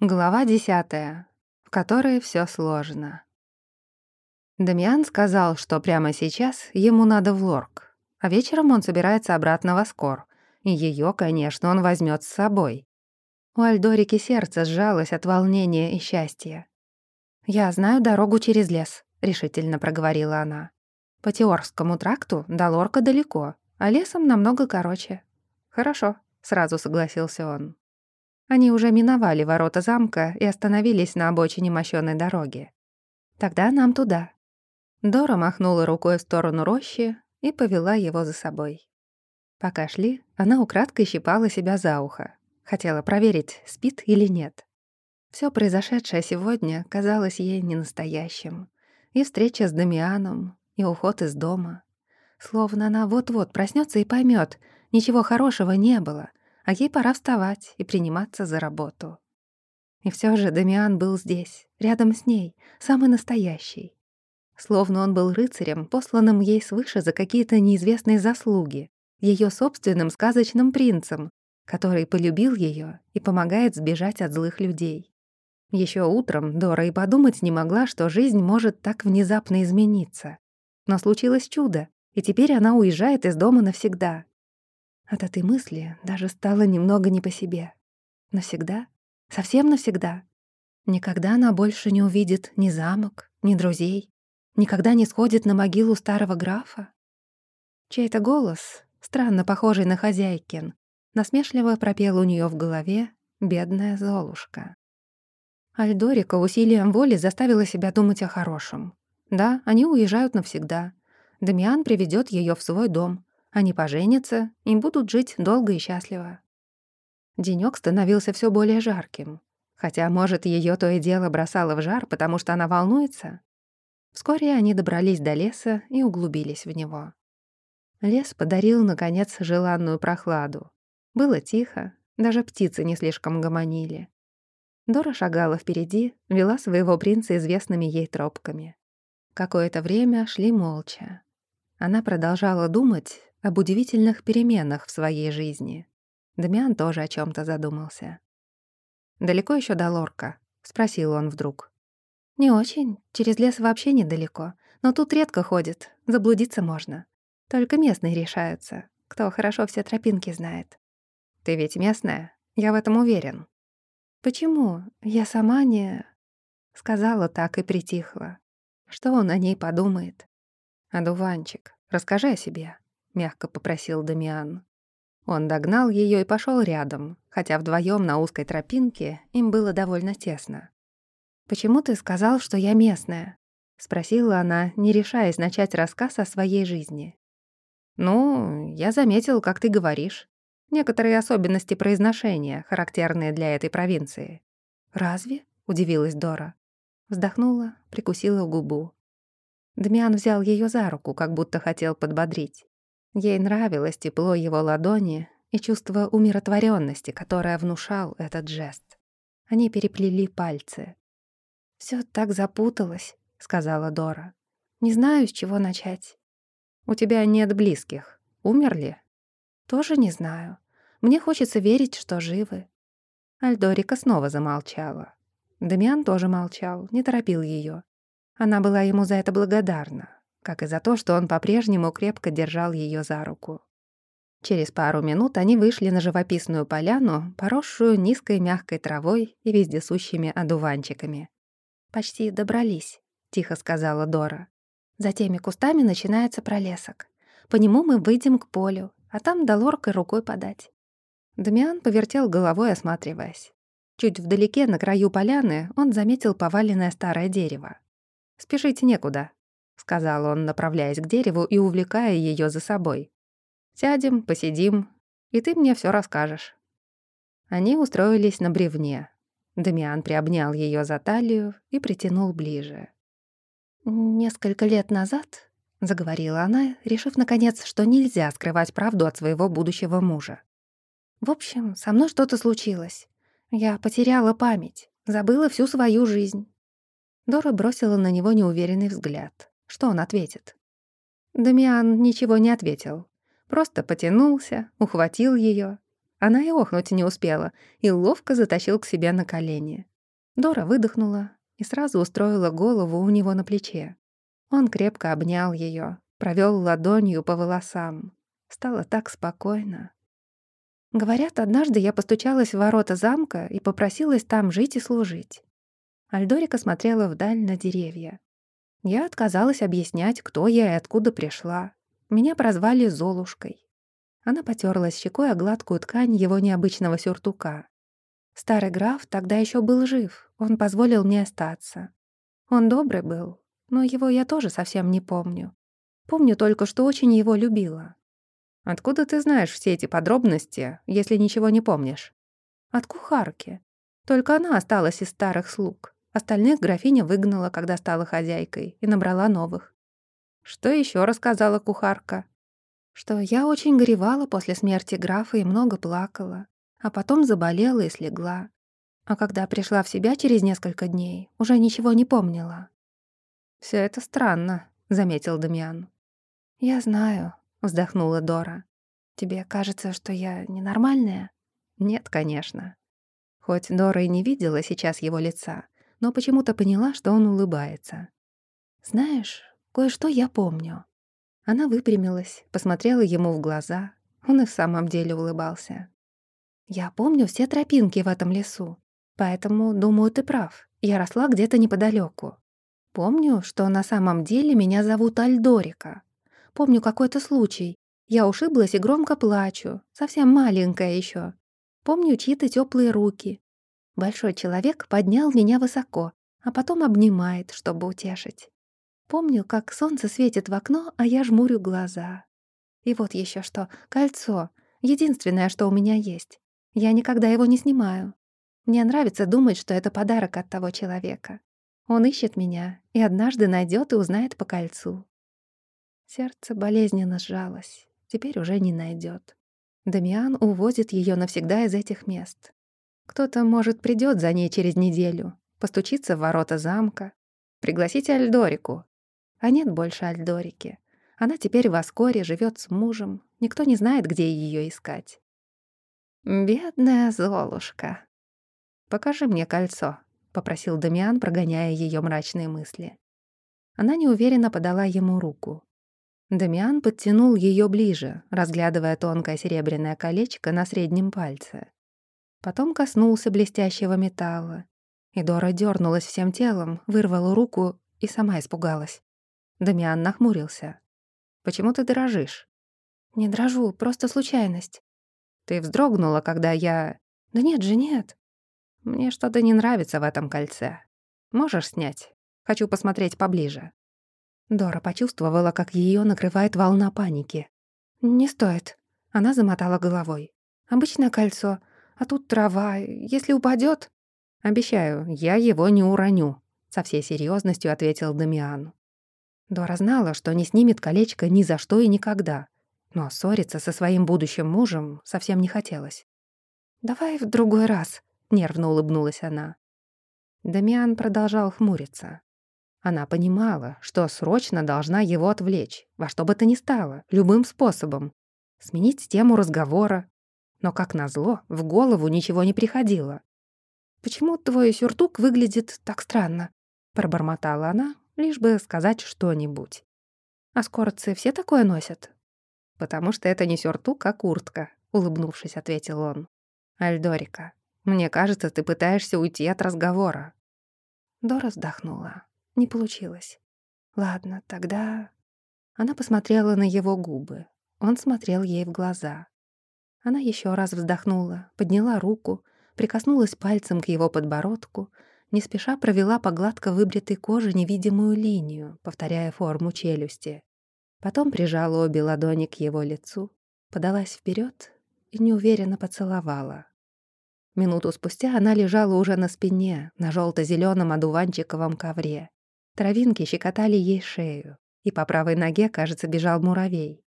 Глава десятая, в которой все сложно. Дамиан сказал, что прямо сейчас ему надо в Лорк, а вечером он собирается обратно в Аскор, и ее, конечно, он возьмет с собой. У Альдорики сердце сжалось от волнения и счастья. «Я знаю дорогу через лес», — решительно проговорила она. «По Теорскому тракту до Лорка далеко, а лесом намного короче». «Хорошо», — сразу согласился он. Они уже миновали ворота замка и остановились на обочине мощёной дороги. «Тогда нам туда». Дора махнула рукой в сторону рощи и повела его за собой. Пока шли, она украдкой щипала себя за ухо. Хотела проверить, спит или нет. Всё произошедшее сегодня казалось ей ненастоящим. И встреча с Дамианом, и уход из дома. Словно она вот-вот проснётся и поймёт, ничего хорошего не было, а ей пора вставать и приниматься за работу. И все же Дамиан был здесь, рядом с ней, самый настоящий. Словно он был рыцарем, посланным ей свыше за какие-то неизвестные заслуги, ее собственным сказочным принцем, который полюбил ее и помогает сбежать от злых людей. Еще утром Дора и подумать не могла, что жизнь может так внезапно измениться. Но случилось чудо, и теперь она уезжает из дома навсегда. От этой мысли даже стало немного не по себе. Навсегда? Совсем навсегда? Никогда она больше не увидит ни замок, ни друзей, никогда не сходит на могилу старого графа? Чей-то голос, странно похожий на хозяйкин, насмешливо пропел у нее в голове «Бедная Золушка». Альдорика усилием воли заставила себя думать о хорошем. Да, они уезжают навсегда. Дамиан приведет ее в свой дом, они поженятся и будут жить долго и счастливо. Денёк становился всё более жарким. Хотя, может, её то и дело бросало в жар, потому что она волнуется. Вскоре они добрались до леса и углубились в него. Лес подарил, наконец, желанную прохладу. Было тихо, даже птицы не слишком гомонили. Дора шагала впереди, вела своего принца известными ей тропками. Какое-то время шли молча. Она продолжала думать об удивительных переменах в своей жизни. Дамиан тоже о чем то задумался. «Далеко еще до Лорка?» — спросил он вдруг. «Не очень. Через лес вообще недалеко. Но тут редко ходит. Заблудиться можно. Только местные решаются. Кто хорошо все тропинки знает. Ты ведь местная? Я в этом уверен». «Почему? Я сама не...» Сказала так и притихла. Что он о ней подумает? «Одуванчик, расскажи о себе», — мягко попросил Дамиан. Он догнал ее и пошел рядом, хотя вдвоем на узкой тропинке им было довольно тесно. «Почему ты сказал, что я местная?» — спросила она, не решаясь начать рассказ о своей жизни. «Ну, я заметил, как ты говоришь. Некоторые особенности произношения, характерные для этой провинции». «Разве?» — удивилась Дора. Вздохнула, прикусила губу. Дмян взял ее за руку, как будто хотел подбодрить. Ей нравилось тепло его ладони и чувство умиротворенности, которое внушал этот жест. Они переплели пальцы. Все так запуталось», — сказала Дора. «Не знаю, с чего начать». «У тебя нет близких. Умерли?» «Тоже не знаю. Мне хочется верить, что живы». Альдорика снова замолчала. Дамиан тоже молчал, не торопил ее. Она была ему за это благодарна, как и за то, что он по-прежнему крепко держал ее за руку. Через пару минут они вышли на живописную поляну, поросшую низкой мягкой травой и вездесущими одуванчиками. «Почти добрались», — тихо сказала Дора. «За теми кустами начинается пролесок. По нему мы выйдем к полю, а там до рукой подать». Дамиан повертел головой, осматриваясь. Чуть вдалеке, на краю поляны, он заметил поваленное старое дерево. «Спешить некуда», — сказал он, направляясь к дереву и увлекая ее за собой. «Сядем, посидим, и ты мне все расскажешь». Они устроились на бревне. Дамиан приобнял ее за талию и притянул ближе. «Несколько лет назад», — заговорила она, решив, наконец, что нельзя скрывать правду от своего будущего мужа. «В общем, со мной что-то случилось. Я потеряла память, забыла всю свою жизнь. Дора бросила на него неуверенный взгляд. Что он ответит? Дамиан ничего не ответил. Просто потянулся, ухватил ее, Она и охнуть не успела, и ловко затащил к себе на колени. Дора выдохнула и сразу устроила голову у него на плече. Он крепко обнял ее, провел ладонью по волосам. Стало так спокойно. Говорят, однажды я постучалась в ворота замка и попросилась там жить и служить. Альдорика смотрела вдаль на деревья. Я отказалась объяснять, кто я и откуда пришла. Меня прозвали Золушкой. Она потерлась щекой о гладкую ткань его необычного сюртука. Старый граф тогда еще был жив, он позволил мне остаться. Он добрый был, но его я тоже совсем не помню. Помню только, что очень его любила. Откуда ты знаешь все эти подробности, если ничего не помнишь? От кухарки. Только она осталась из старых слуг. Остальных графиня выгнала, когда стала хозяйкой, и набрала новых. Что еще рассказала кухарка? Что я очень горевала после смерти графа и много плакала, а потом заболела и слегла. А когда пришла в себя через несколько дней, уже ничего не помнила. Все это странно», — заметил Дамиан. «Я знаю», — вздохнула Дора. «Тебе кажется, что я ненормальная?» «Нет, конечно». Хоть Дора и не видела сейчас его лица, но почему-то поняла, что он улыбается. «Знаешь, кое-что я помню». Она выпрямилась, посмотрела ему в глаза. Он и в самом деле улыбался. «Я помню все тропинки в этом лесу, поэтому, думаю, ты прав. Я росла где-то неподалеку. Помню, что на самом деле меня зовут Альдорика. Помню какой-то случай. Я ушиблась и громко плачу, совсем маленькая еще. Помню чьи-то теплые руки. Большой человек поднял меня высоко, а потом обнимает, чтобы утешить. Помню, как солнце светит в окно, а я жмурю глаза. И вот еще что, кольцо. Единственное, что у меня есть. Я никогда его не снимаю. Мне нравится думать, что это подарок от того человека. Он ищет меня и однажды найдет и узнает по кольцу. Сердце болезненно сжалось. Теперь уже не найдет. Дамиан увозит ее навсегда из этих мест. Кто-то, может, придет за ней через неделю, постучится в ворота замка, пригласить Альдорику. А нет больше Альдорики. Она теперь в Аскоре живет с мужем. Никто не знает, где ее искать. «Бедная Золушка. Покажи мне кольцо», — попросил Дамиан, прогоняя ее мрачные мысли. Она неуверенно подала ему руку. Дамиан подтянул ее ближе, разглядывая тонкое серебряное колечко на среднем пальце. Потом коснулся блестящего металла. И Дора дернулась всем телом, вырвала руку и сама испугалась. Дамиан нахмурился. «Почему ты дрожишь?» «Не дрожу, просто случайность». «Ты вздрогнула, когда я...» «Да нет же, нет». Мне что-то не нравится в этом кольце. Можешь снять? Хочу посмотреть поближе». Дора почувствовала, как ее накрывает волна паники. «Не стоит». Она замотала головой. «Обычное кольцо, а тут трава. Если упадет, «Обещаю, я его не уроню», — со всей серьезностью ответил Дамиан. Дора знала, что не снимет колечко ни за что и никогда, но ссориться со своим будущим мужем совсем не хотелось. «Давай в другой раз», — нервно улыбнулась она. Дамиан продолжал хмуриться. Она понимала, что срочно должна его отвлечь, во что бы то ни стало, любым способом. Сменить тему разговора. Но, как назло, в голову ничего не приходило. «Почему твой сюртук выглядит так странно?» — пробормотала она, лишь бы сказать что-нибудь. «А скорцы все такое носят?» «Потому что это не сюртук, а куртка», — улыбнувшись, ответил он. «Альдорика, мне кажется, ты пытаешься уйти от разговора». Дора вздохнула. Не получилось. Ладно, тогда... Она посмотрела на его губы. Он смотрел ей в глаза. Она еще раз вздохнула, подняла руку, прикоснулась пальцем к его подбородку, не спеша провела по гладко выбритой коже невидимую линию, повторяя форму челюсти. Потом прижала обе ладони к его лицу, подалась вперед и неуверенно поцеловала. Минуту спустя она лежала уже на спине, на желто зеленом одуванчиковом ковре. Травинки щекотали ей шею, и по правой ноге, кажется, бежал муравей.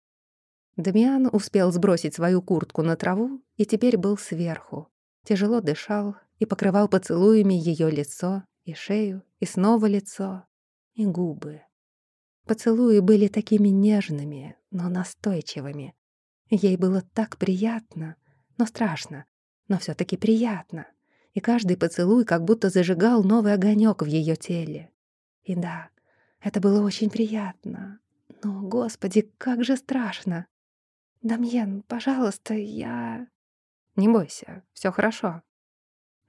Дамиан успел сбросить свою куртку на траву и теперь был сверху. Тяжело дышал и покрывал поцелуями ее лицо и шею, и снова лицо, и губы. Поцелуи были такими нежными, но настойчивыми. Ей было так приятно — но страшно, но все таки приятно. И каждый поцелуй как будто зажигал новый огонек в ее теле. И да, это было очень приятно. Но, господи, как же страшно. «Дамьен, пожалуйста, я...» «Не бойся, все хорошо».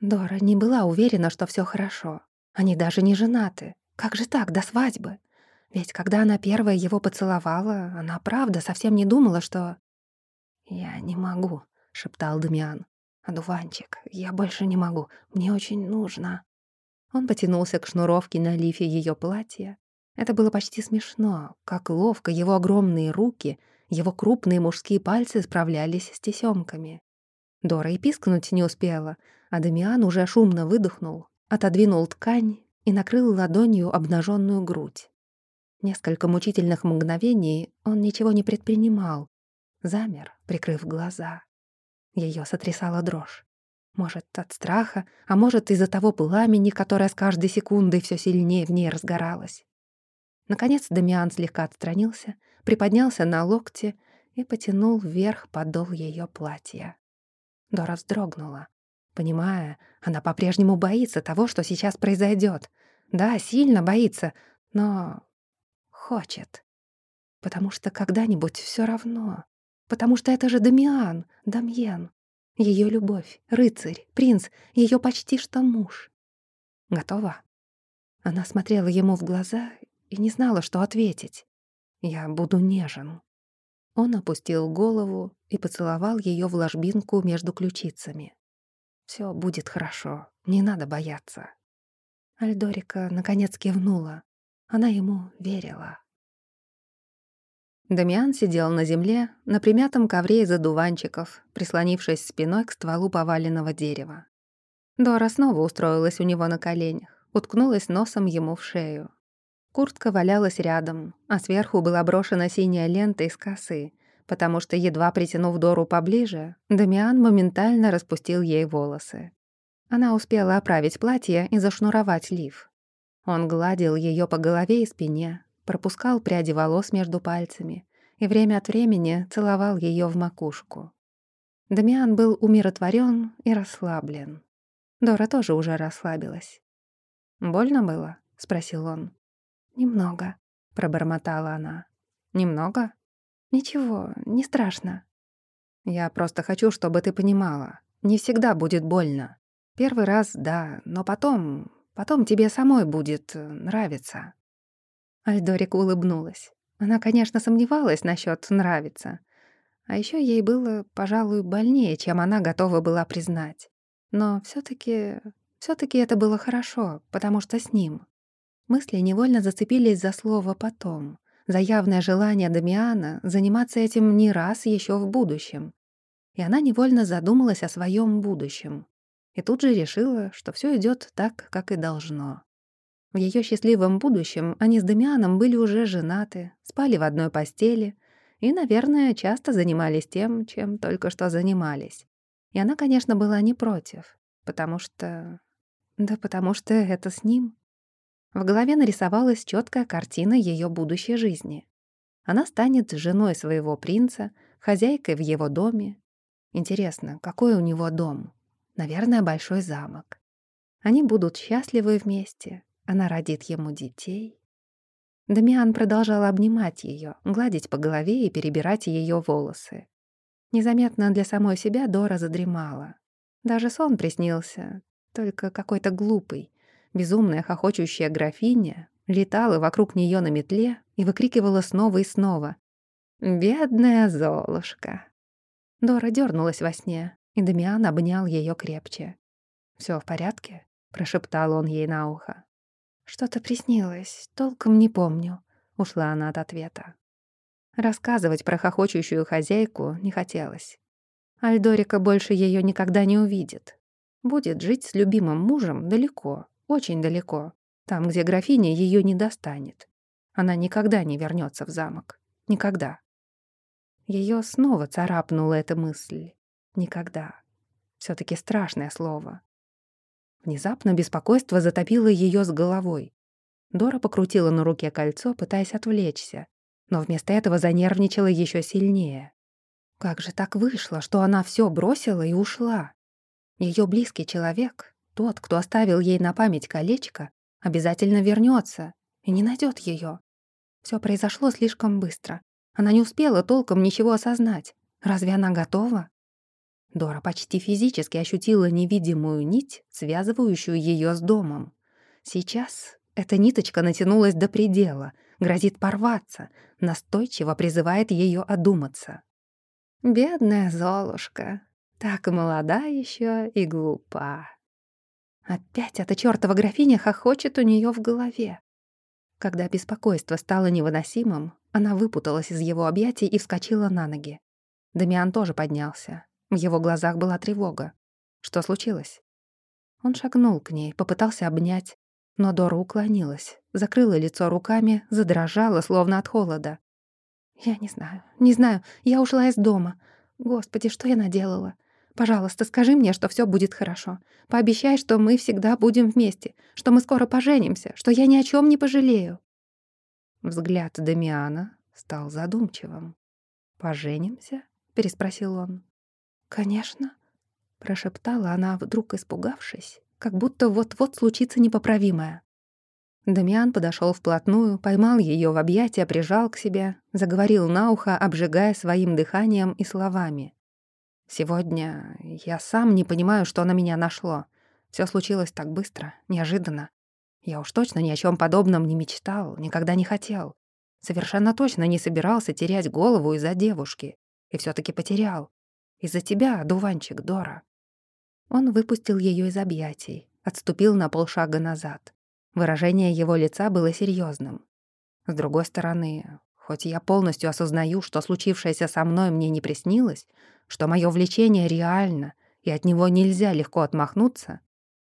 Дора не была уверена, что все хорошо. Они даже не женаты. Как же так, до свадьбы? Ведь когда она первая его поцеловала, она правда совсем не думала, что... «Я не могу», — шептал Дамиан. «Одуванчик, я больше не могу, мне очень нужно». Он потянулся к шнуровке на лифе ее платья. Это было почти смешно, как ловко его огромные руки, его крупные мужские пальцы справлялись с тесёмками. Дора и пискнуть не успела, а Дамиан уже шумно выдохнул, отодвинул ткань и накрыл ладонью обнаженную грудь. Несколько мучительных мгновений он ничего не предпринимал, замер, прикрыв глаза. Ее сотрясала дрожь. Может, от страха, а может, из-за того пламени, которое с каждой секундой все сильнее в ней разгоралось. Наконец Дамиан слегка отстранился, приподнялся на локте и потянул вверх подол ее платья. Дора вздрогнула. Понимая, она по-прежнему боится того, что сейчас произойдет. Да, сильно боится, но хочет. Потому что когда-нибудь все равно. Потому что это же Дамиан, Дамьен. Ее любовь, рыцарь, принц, ее почти что муж. Готова? Она смотрела ему в глаза и не знала, что ответить. «Я буду нежен». Он опустил голову и поцеловал ее в ложбинку между ключицами. Все будет хорошо, не надо бояться». Альдорика наконец кивнула. Она ему верила. Дамиан сидел на земле, на примятом ковре из одуванчиков, прислонившись спиной к стволу поваленного дерева. Дора снова устроилась у него на коленях, уткнулась носом ему в шею. Куртка валялась рядом, а сверху была брошена синяя лента из косы, потому что, едва притянув Дору поближе, Дамиан моментально распустил ей волосы. Она успела оправить платье и зашнуровать лиф. Он гладил ее по голове и спине, пропускал пряди волос между пальцами и время от времени целовал ее в макушку. Дамиан был умиротворен и расслаблен. Дора тоже уже расслабилась. «Больно было?» — спросил он. «Немного», — пробормотала она. «Немного?» «Ничего, не страшно». «Я просто хочу, чтобы ты понимала. Не всегда будет больно. Первый раз — да, но потом... Потом тебе самой будет э, нравиться». Альдорик улыбнулась. Она, конечно, сомневалась насчет «нравится». А еще ей было, пожалуй, больнее, чем она готова была признать. Но все таки все таки это было хорошо, потому что с ним. Мысли невольно зацепились за слово «потом», за явное желание Дамиана заниматься этим не раз еще в будущем. И она невольно задумалась о своем будущем. И тут же решила, что все идет так, как и должно. В ее счастливом будущем они с Дамианом были уже женаты, спали в одной постели и, наверное, часто занимались тем, чем только что занимались. И она, конечно, была не против, потому что... Да потому что это с ним. В голове нарисовалась четкая картина ее будущей жизни. Она станет женой своего принца, хозяйкой в его доме. Интересно, какой у него дом? Наверное, большой замок. Они будут счастливы вместе, она родит ему детей. Дамиан продолжал обнимать ее, гладить по голове и перебирать ее волосы. Незаметно для самой себя Дора задремала. Даже сон приснился, только какой-то глупый. Безумная хохочущая графиня летала вокруг нее на метле и выкрикивала снова и снова. «Бедная Золушка!» Дора дернулась во сне, и Дамиан обнял ее крепче. Все в порядке?» — прошептал он ей на ухо. «Что-то приснилось, толком не помню», — ушла она от ответа. Рассказывать про хохочущую хозяйку не хотелось. Альдорика больше ее никогда не увидит. Будет жить с любимым мужем далеко, очень далеко, там, где графиня ее не достанет. Она никогда не вернется в замок. Никогда. Ее снова царапнула эта мысль. Никогда. все таки страшное слово. Внезапно беспокойство затопило ее с головой. Дора покрутила на руке кольцо, пытаясь отвлечься, но вместо этого занервничала еще сильнее. Как же так вышло, что она все бросила и ушла? Ее близкий человек, тот, кто оставил ей на память колечко, обязательно вернется и не найдет ее. Все произошло слишком быстро. Она не успела толком ничего осознать. Разве она готова? Дора почти физически ощутила невидимую нить, связывающую ее с домом. Сейчас эта ниточка натянулась до предела, грозит порваться, настойчиво призывает ее одуматься. «Бедная Золушка, так молода еще и глупа». Опять эта чёртова графиня хохочет у нее в голове. Когда беспокойство стало невыносимым, она выпуталась из его объятий и вскочила на ноги. Дамиан тоже поднялся. В его глазах была тревога. Что случилось? Он шагнул к ней, попытался обнять, но Дора уклонилась, закрыла лицо руками, задрожала, словно от холода. «Я не знаю, не знаю, я ушла из дома. Господи, что я наделала? Пожалуйста, скажи мне, что все будет хорошо. Пообещай, что мы всегда будем вместе, что мы скоро поженимся, что я ни о чем не пожалею». Взгляд Дамиана стал задумчивым. «Поженимся?» — переспросил он. «Конечно», — прошептала она, вдруг испугавшись, как будто вот-вот случится непоправимое. Дамиан подошел вплотную, поймал ее в объятия, прижал к себе, заговорил на ухо, обжигая своим дыханием и словами. Сегодня я сам не понимаю, что на меня нашло. Все случилось так быстро, неожиданно. Я уж точно ни о чем подобном не мечтал, никогда не хотел. Совершенно точно не собирался терять голову из-за девушки. И все таки потерял. Из-за тебя, дуванчик Дора. Он выпустил ее из объятий, отступил на полшага назад. Выражение его лица было серьезным. С другой стороны, хоть я полностью осознаю, что случившееся со мной мне не приснилось, что мое влечение реально, и от него нельзя легко отмахнуться,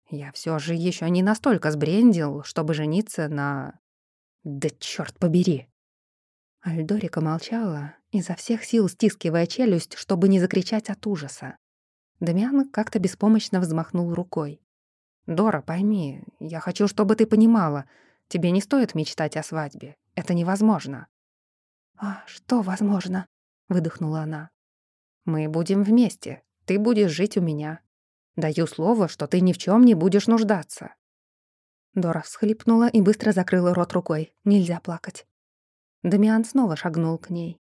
я все же еще не настолько сбрендил, чтобы жениться на... Да черт побери! Альдорика молчала, изо всех сил стискивая челюсть, чтобы не закричать от ужаса. Дамиан как-то беспомощно взмахнул рукой. «Дора, пойми, я хочу, чтобы ты понимала, тебе не стоит мечтать о свадьбе. Это невозможно». «А что возможно?» — выдохнула она. Мы будем вместе. Ты будешь жить у меня. Даю слово, что ты ни в чем не будешь нуждаться». Дора всхлипнула и быстро закрыла рот рукой. Нельзя плакать. Дамиан снова шагнул к ней.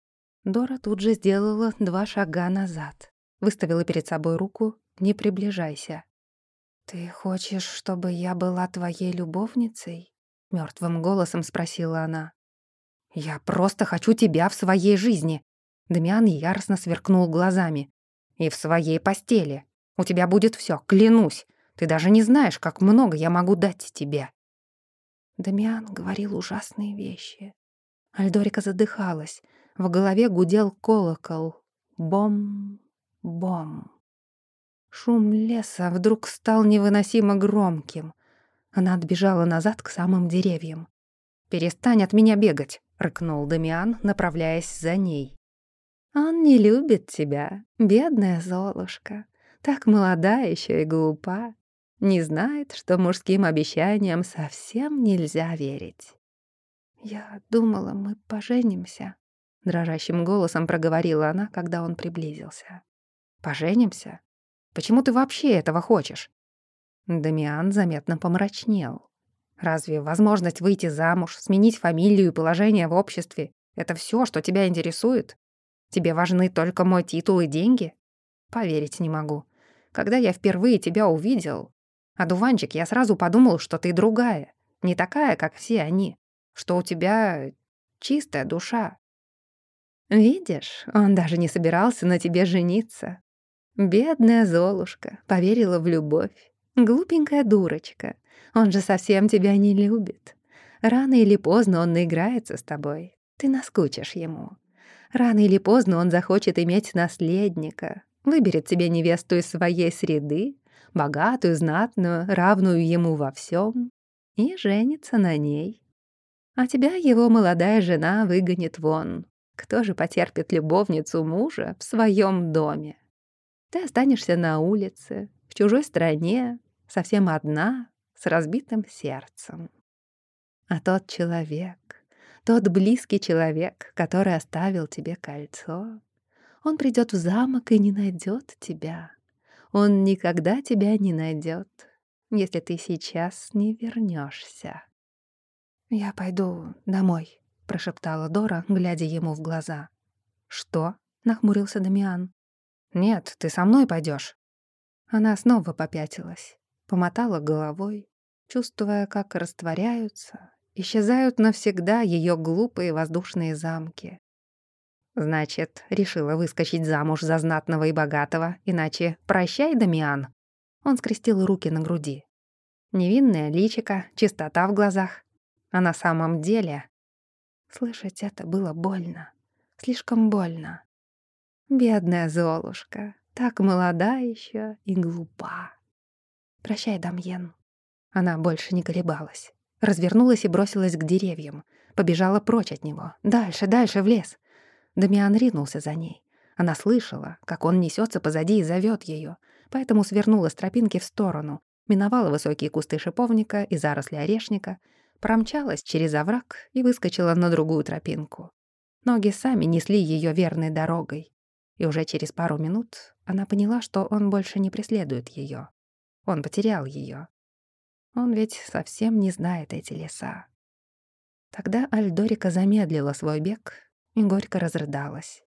Дора тут же сделала два шага назад. Выставила перед собой руку «Не приближайся». «Ты хочешь, чтобы я была твоей любовницей?» Мертвым голосом спросила она. «Я просто хочу тебя в своей жизни», Дамиан яростно сверкнул глазами. «И в своей постели. У тебя будет все, клянусь. Ты даже не знаешь, как много я могу дать тебе». Дамиан говорил ужасные вещи. Альдорика задыхалась. В голове гудел колокол. Бом, бом. Шум леса вдруг стал невыносимо громким. Она отбежала назад к самым деревьям. «Перестань от меня бегать», — рыкнул Дамиан, направляясь за ней. Он не любит тебя, бедная Золушка. Так молода еще и глупа. Не знает, что мужским обещаниям совсем нельзя верить. «Я думала, мы поженимся», — дрожащим голосом проговорила она, когда он приблизился. «Поженимся? Почему ты вообще этого хочешь?» Дамиан заметно помрачнел. «Разве возможность выйти замуж, сменить фамилию и положение в обществе — это все, что тебя интересует?» Тебе важны только мой титул и деньги? Поверить не могу. Когда я впервые тебя увидел, одуванчик, я сразу подумал, что ты другая, не такая, как все они, что у тебя чистая душа. Видишь, он даже не собирался на тебе жениться. Бедная Золушка поверила в любовь. Глупенькая дурочка. Он же совсем тебя не любит. Рано или поздно он наиграется с тобой. Ты наскучишь ему. Рано или поздно он захочет иметь наследника, выберет себе невесту из своей среды, богатую, знатную, равную ему во всем, и женится на ней. А тебя его молодая жена выгонит вон. Кто же потерпит любовницу мужа в своем доме? Ты останешься на улице, в чужой стране, совсем одна, с разбитым сердцем. А тот человек, тот близкий человек, который оставил тебе кольцо, Он придет в замок и не найдет тебя. Он никогда тебя не найдет, если ты сейчас не вернешься. «Я пойду домой», — прошептала Дора, глядя ему в глаза. «Что?» — нахмурился Дамиан. «Нет, ты со мной пойдешь. Она снова попятилась, помотала головой, чувствуя, как растворяются, исчезают навсегда ее глупые воздушные замки. Значит, решила выскочить замуж за знатного и богатого, иначе прощай, Дамиан. Он скрестил руки на груди. Невинная личика, чистота в глазах. А на самом деле... Слышать это было больно. Слишком больно. Бедная Золушка, так молода еще и глупа. Прощай, Дамьен. Она больше не колебалась. Развернулась и бросилась к деревьям. Побежала прочь от него. Дальше, дальше, в лес. Дамиан ринулся за ней. Она слышала, как он несется позади и зовет ее, поэтому свернула с тропинки в сторону, миновала высокие кусты шиповника и заросли орешника, промчалась через овраг и выскочила на другую тропинку. Ноги сами несли ее верной дорогой, и уже через пару минут она поняла, что он больше не преследует ее. Он потерял ее. Он ведь совсем не знает эти леса. Тогда Альдорика замедлила свой бег и горько разрыдалась.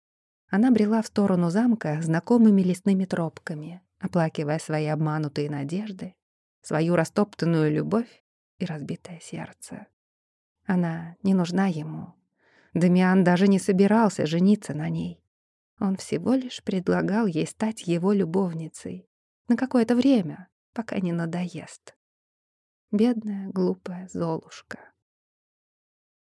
Она брела в сторону замка знакомыми лесными тропками, оплакивая свои обманутые надежды, свою растоптанную любовь и разбитое сердце. Она не нужна ему. Дамиан даже не собирался жениться на ней. Он всего лишь предлагал ей стать его любовницей на какое-то время, пока не надоест. Бедная, глупая Золушка.